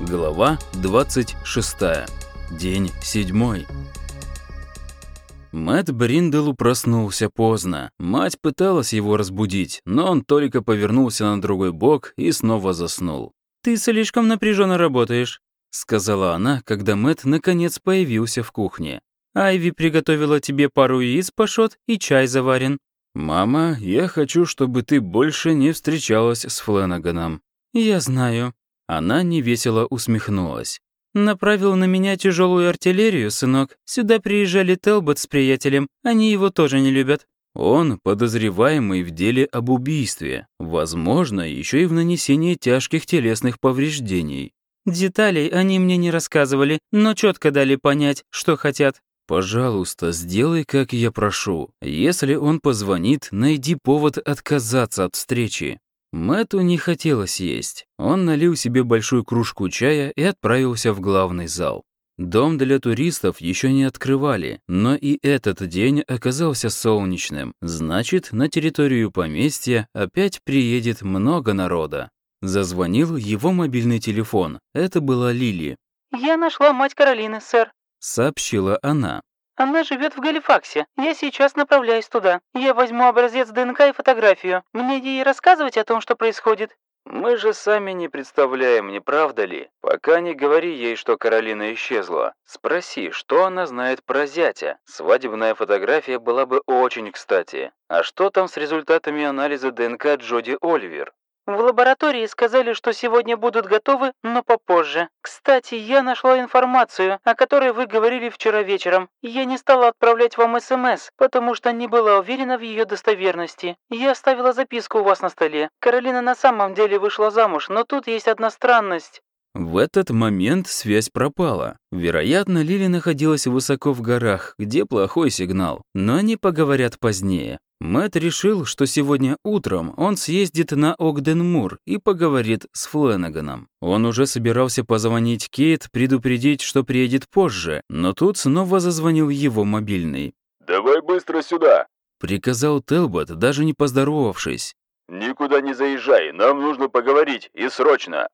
Глава 26. День 7. Мэтт Бринделу проснулся поздно. Мать пыталась его разбудить, но он только повернулся на другой бок и снова заснул. «Ты слишком напряженно работаешь», — сказала она, когда Мэтт наконец появился в кухне. «Айви приготовила тебе пару яиц пашот и чай заварен». «Мама, я хочу, чтобы ты больше не встречалась с Фленаганом». «Я знаю», она невесело усмехнулась. «Направил на меня тяжелую артиллерию, сынок. Сюда приезжали Телбот с приятелем. Они его тоже не любят». Он подозреваемый в деле об убийстве, возможно, еще и в нанесении тяжких телесных повреждений. Деталей они мне не рассказывали, но четко дали понять, что хотят. Пожалуйста, сделай, как я прошу. Если он позвонит, найди повод отказаться от встречи. Мэту не хотелось есть. Он налил себе большую кружку чая и отправился в главный зал. Дом для туристов еще не открывали, но и этот день оказался солнечным. Значит, на территорию поместья опять приедет много народа. Зазвонил его мобильный телефон. Это была Лили. «Я нашла мать Каролины, сэр», — сообщила она. Она живет в Галифаксе. Я сейчас направляюсь туда. Я возьму образец ДНК и фотографию. Мне ей рассказывать о том, что происходит?» «Мы же сами не представляем, не правда ли? Пока не говори ей, что Каролина исчезла. Спроси, что она знает про зятя. Свадебная фотография была бы очень кстати. А что там с результатами анализа ДНК Джоди Оливер? В лаборатории сказали, что сегодня будут готовы, но попозже. Кстати, я нашла информацию, о которой вы говорили вчера вечером. Я не стала отправлять вам СМС, потому что не была уверена в ее достоверности. Я оставила записку у вас на столе. Каролина на самом деле вышла замуж, но тут есть одна странность. В этот момент связь пропала. Вероятно, Лили находилась высоко в горах, где плохой сигнал. Но они поговорят позднее. Мэт решил, что сегодня утром он съездит на Огденмур и поговорит с Фленаганом. Он уже собирался позвонить Кейт, предупредить, что приедет позже, но тут снова зазвонил его мобильный. «Давай быстро сюда!» — приказал Телбот, даже не поздоровавшись. «Никуда не заезжай, нам нужно поговорить, и срочно!»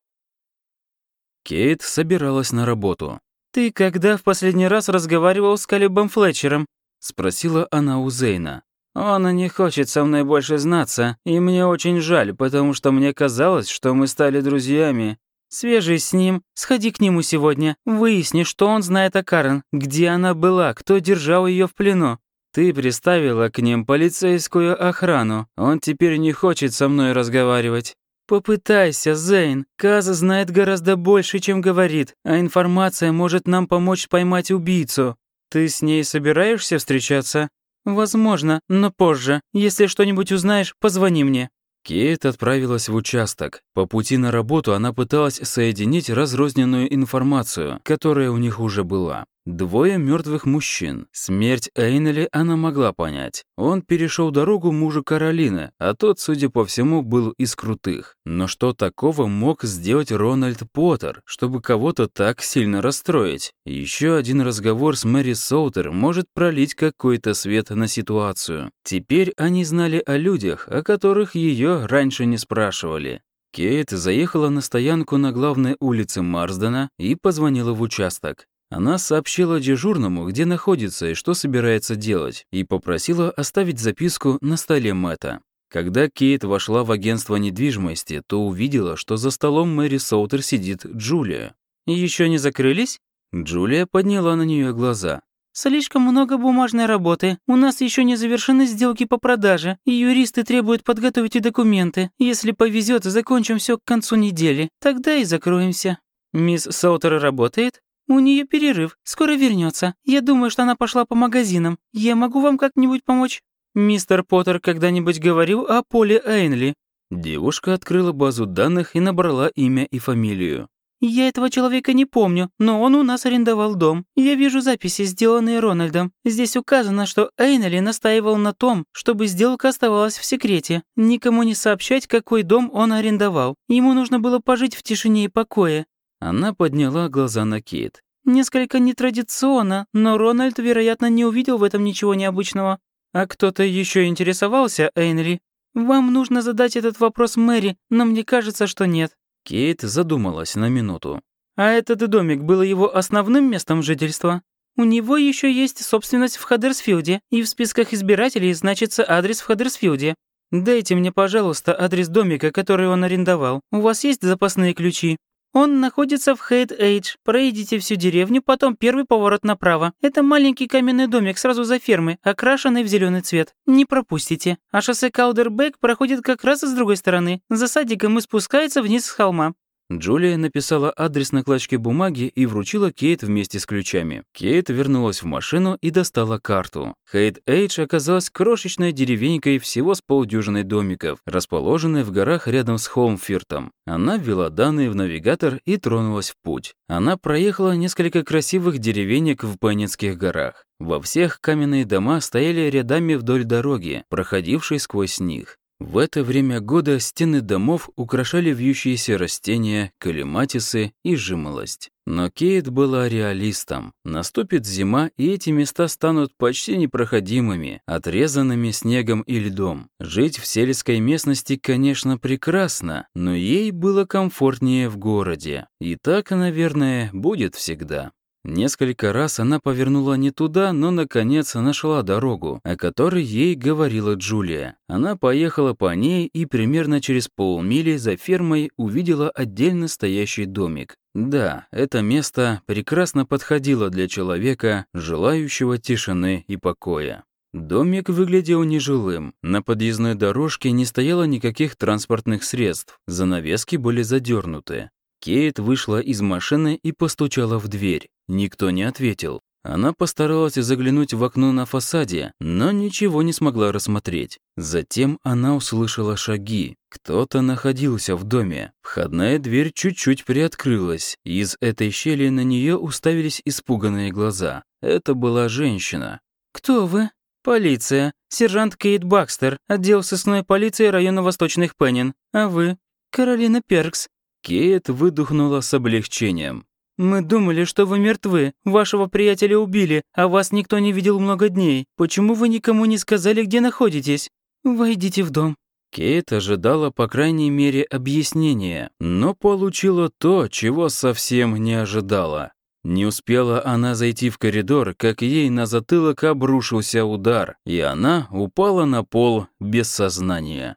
Кейт собиралась на работу. «Ты когда в последний раз разговаривал с Калибом Флетчером?» — спросила она у Зейна. Он не хочет со мной больше знаться, и мне очень жаль, потому что мне казалось, что мы стали друзьями. Свяжись с ним, сходи к нему сегодня, выясни, что он знает о Карен, где она была, кто держал ее в плену. Ты приставила к ним полицейскую охрану. Он теперь не хочет со мной разговаривать. Попытайся, Зейн. Каза знает гораздо больше, чем говорит, а информация может нам помочь поймать убийцу. Ты с ней собираешься встречаться? «Возможно, но позже. Если что-нибудь узнаешь, позвони мне». Кейт отправилась в участок. По пути на работу она пыталась соединить разрозненную информацию, которая у них уже была. Двое мертвых мужчин. Смерть Эйнели она могла понять. Он перешел дорогу мужу Каролины, а тот, судя по всему, был из крутых. Но что такого мог сделать Рональд Поттер, чтобы кого-то так сильно расстроить? Еще один разговор с Мэри Соутер может пролить какой-то свет на ситуацию. Теперь они знали о людях, о которых ее раньше не спрашивали. Кейт заехала на стоянку на главной улице Марсдена и позвонила в участок. Она сообщила дежурному, где находится и что собирается делать, и попросила оставить записку на столе Мэтта. Когда Кейт вошла в агентство недвижимости, то увидела, что за столом Мэри Соутер сидит Джулия. Еще не закрылись?» Джулия подняла на нее глаза. «Слишком много бумажной работы. У нас еще не завершены сделки по продаже, и юристы требуют подготовить и документы. Если повезет, закончим все к концу недели. Тогда и закроемся». «Мисс Соутер работает?» «У нее перерыв. Скоро вернется. Я думаю, что она пошла по магазинам. Я могу вам как-нибудь помочь?» «Мистер Поттер когда-нибудь говорил о Поле Эйнли?» Девушка открыла базу данных и набрала имя и фамилию. «Я этого человека не помню, но он у нас арендовал дом. Я вижу записи, сделанные Рональдом. Здесь указано, что Эйнли настаивал на том, чтобы сделка оставалась в секрете. Никому не сообщать, какой дом он арендовал. Ему нужно было пожить в тишине и покое. Она подняла глаза на Кейт. «Несколько нетрадиционно, но Рональд, вероятно, не увидел в этом ничего необычного. А кто-то еще интересовался, Эйнри? Вам нужно задать этот вопрос Мэри, но мне кажется, что нет». Кейт задумалась на минуту. А этот домик был его основным местом жительства? У него еще есть собственность в Хаддерсфилде, и в списках избирателей значится адрес в Хаддерсфилде. Дайте мне, пожалуйста, адрес домика, который он арендовал. У вас есть запасные ключи? Он находится в Хейт-Эйдж. Проедете всю деревню, потом первый поворот направо. Это маленький каменный домик сразу за фермой, окрашенный в зеленый цвет. Не пропустите. А шоссе Каудербек проходит как раз с другой стороны, за садиком и спускается вниз с холма. Джулия написала адрес на клочке бумаги и вручила Кейт вместе с ключами. Кейт вернулась в машину и достала карту. Хейт Эйдж оказалась крошечной деревенькой всего с полдюжиной домиков, расположенной в горах рядом с Холмфиртом. Она ввела данные в навигатор и тронулась в путь. Она проехала несколько красивых деревенек в Пенницких горах. Во всех каменные дома стояли рядами вдоль дороги, проходившей сквозь них. В это время года стены домов украшали вьющиеся растения, калиматисы и жимолость. Но Кейт была реалистом. Наступит зима, и эти места станут почти непроходимыми, отрезанными снегом и льдом. Жить в сельской местности, конечно, прекрасно, но ей было комфортнее в городе. И так, наверное, будет всегда. Несколько раз она повернула не туда, но, наконец, нашла дорогу, о которой ей говорила Джулия. Она поехала по ней и примерно через полмили за фермой увидела отдельно стоящий домик. Да, это место прекрасно подходило для человека, желающего тишины и покоя. Домик выглядел нежилым. На подъездной дорожке не стояло никаких транспортных средств, занавески были задернуты. Кейт вышла из машины и постучала в дверь. Никто не ответил. Она постаралась заглянуть в окно на фасаде, но ничего не смогла рассмотреть. Затем она услышала шаги. Кто-то находился в доме. Входная дверь чуть-чуть приоткрылась. Из этой щели на нее уставились испуганные глаза. Это была женщина. «Кто вы?» «Полиция. Сержант Кейт Бакстер, отдел сыскной полиции района Восточных Пеннин. А вы?» «Каролина Перкс. Кейт выдохнула с облегчением. «Мы думали, что вы мертвы. Вашего приятеля убили, а вас никто не видел много дней. Почему вы никому не сказали, где находитесь? Войдите в дом». Кейт ожидала, по крайней мере, объяснения, но получила то, чего совсем не ожидала. Не успела она зайти в коридор, как ей на затылок обрушился удар, и она упала на пол без сознания.